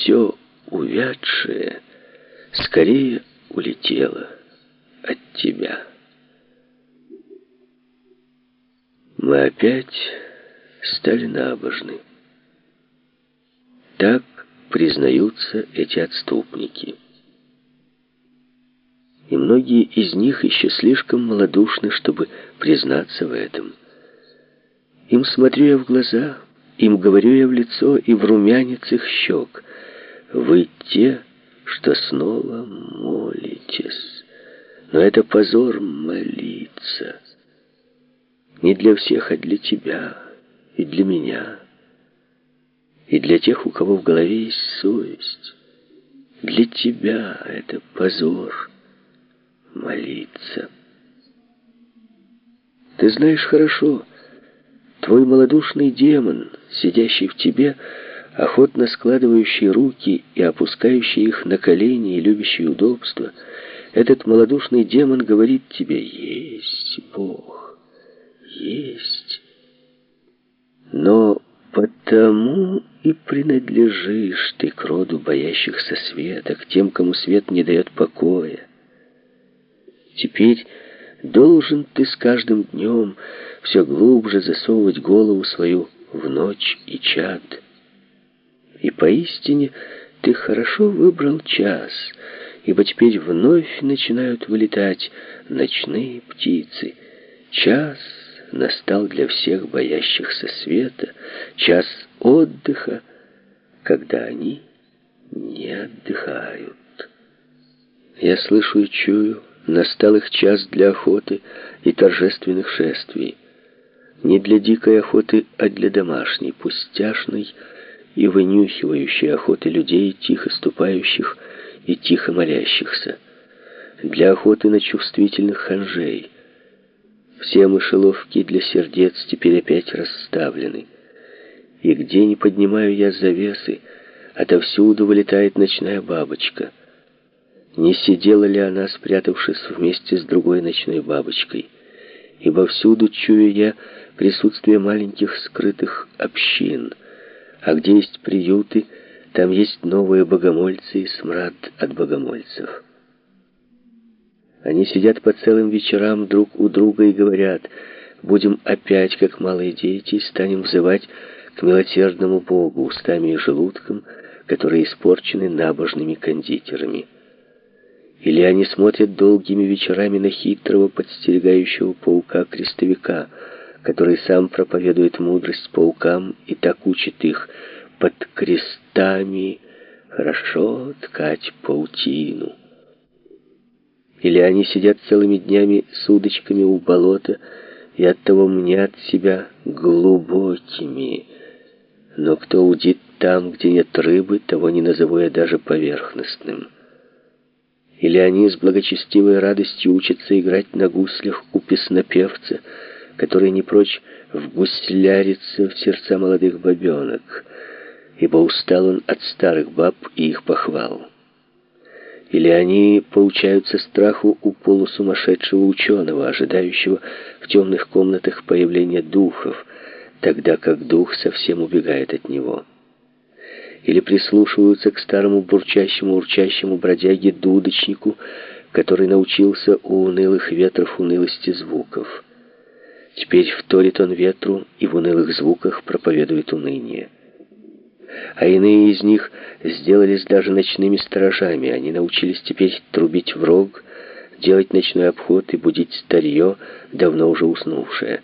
все увядшее скорее улетело от тебя. Мы опять стали набожны. Так признаются эти отступники. И многие из них еще слишком малодушны, чтобы признаться в этом. Им смотрю я в глаза, им говорю я в лицо и в румянец их щек. Вы те, что снова молитесь. Но это позор молиться. Не для всех, а для тебя и для меня. И для тех, у кого в голове есть совесть. Для тебя это позор молиться. Ты знаешь хорошо, Твой малодушный демон, сидящий в тебе, охотно складывающий руки и опускающий их на колени и любящий удобство, этот малодушный демон говорит тебе «Есть Бог, есть». Но потому и принадлежишь ты к роду боящихся света, к тем, кому свет не дает покоя. Теперь должен ты с каждым днем все глубже засовывать голову свою в ночь и чад. И поистине ты хорошо выбрал час, ибо теперь вновь начинают вылетать ночные птицы. Час настал для всех боящихся света, час отдыха, когда они не отдыхают. Я слышу и чую, настал их час для охоты и торжественных шествий. Не для дикой охоты, а для домашней, пустяшной и вынюхивающей охоты людей, тихо ступающих и тихо молящихся. Для охоты на чувствительных ханжей. Все мышеловки для сердец теперь опять расставлены. И где не поднимаю я завесы, отовсюду вылетает ночная бабочка. Не сидела ли она, спрятавшись вместе с другой ночной бабочкой? Ибо всюду чую я присутствие маленьких скрытых общин. А где есть приюты, там есть новые богомольцы и смрад от богомольцев. Они сидят по целым вечерам друг у друга и говорят, будем опять, как малые дети, станем взывать к милосердному Богу устами и желудком, которые испорчены набожными кондитерами. Или они смотрят долгими вечерами на хитрого подстерегающего паука-крестовика — который сам проповедует мудрость паукам и так учит их под крестами хорошо ткать паутину. Или они сидят целыми днями с удочками у болота и оттого мнят себя глубокими. Но кто удит там, где нет рыбы, того не назову я даже поверхностным. Или они с благочестивой радостью учатся играть на гуслях у песнопевца, который не прочь вгусляриться в сердца молодых бабенок, ибо устал он от старых баб и их похвал. Или они поучаются страху у полусумасшедшего ученого, ожидающего в темных комнатах появления духов, тогда как дух совсем убегает от него. Или прислушиваются к старому бурчащему-урчащему бродяге-дудочнику, который научился у унылых ветров унылости звуков. Теперь вторит он ветру и в унылых звуках проповедует уныние. А иные из них сделались даже ночными сторожами. Они научились теперь трубить в рог, делать ночной обход и будить старье, давно уже уснувшее.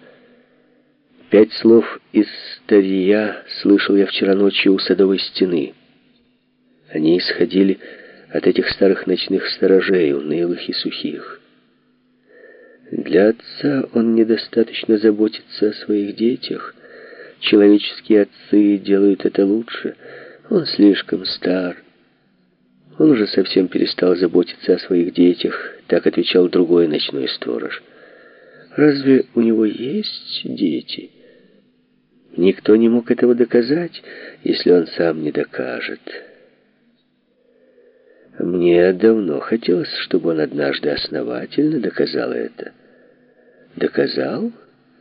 Пять слов из старья слышал я вчера ночью у садовой стены. Они исходили от этих старых ночных сторожей, унылых и сухих. Для отца он недостаточно заботится о своих детях. Человеческие отцы делают это лучше. Он слишком стар. Он уже совсем перестал заботиться о своих детях, так отвечал другой ночной сторож. Разве у него есть дети? Никто не мог этого доказать, если он сам не докажет. Мне давно хотелось, чтобы он однажды основательно доказал это. Доказал?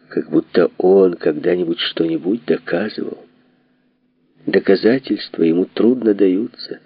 Как будто он когда-нибудь что-нибудь доказывал. Доказательства ему трудно даются.